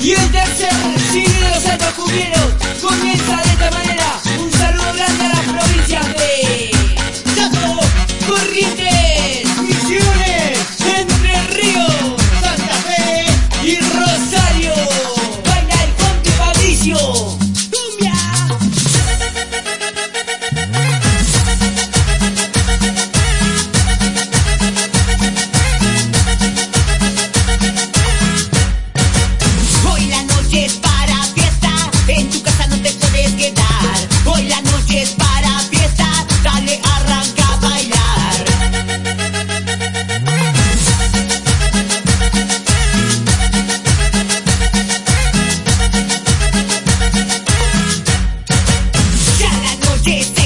Y el tercer, si los altos comienza de esta manera. es para fiesta, dale arranca a bailar. Ya la noche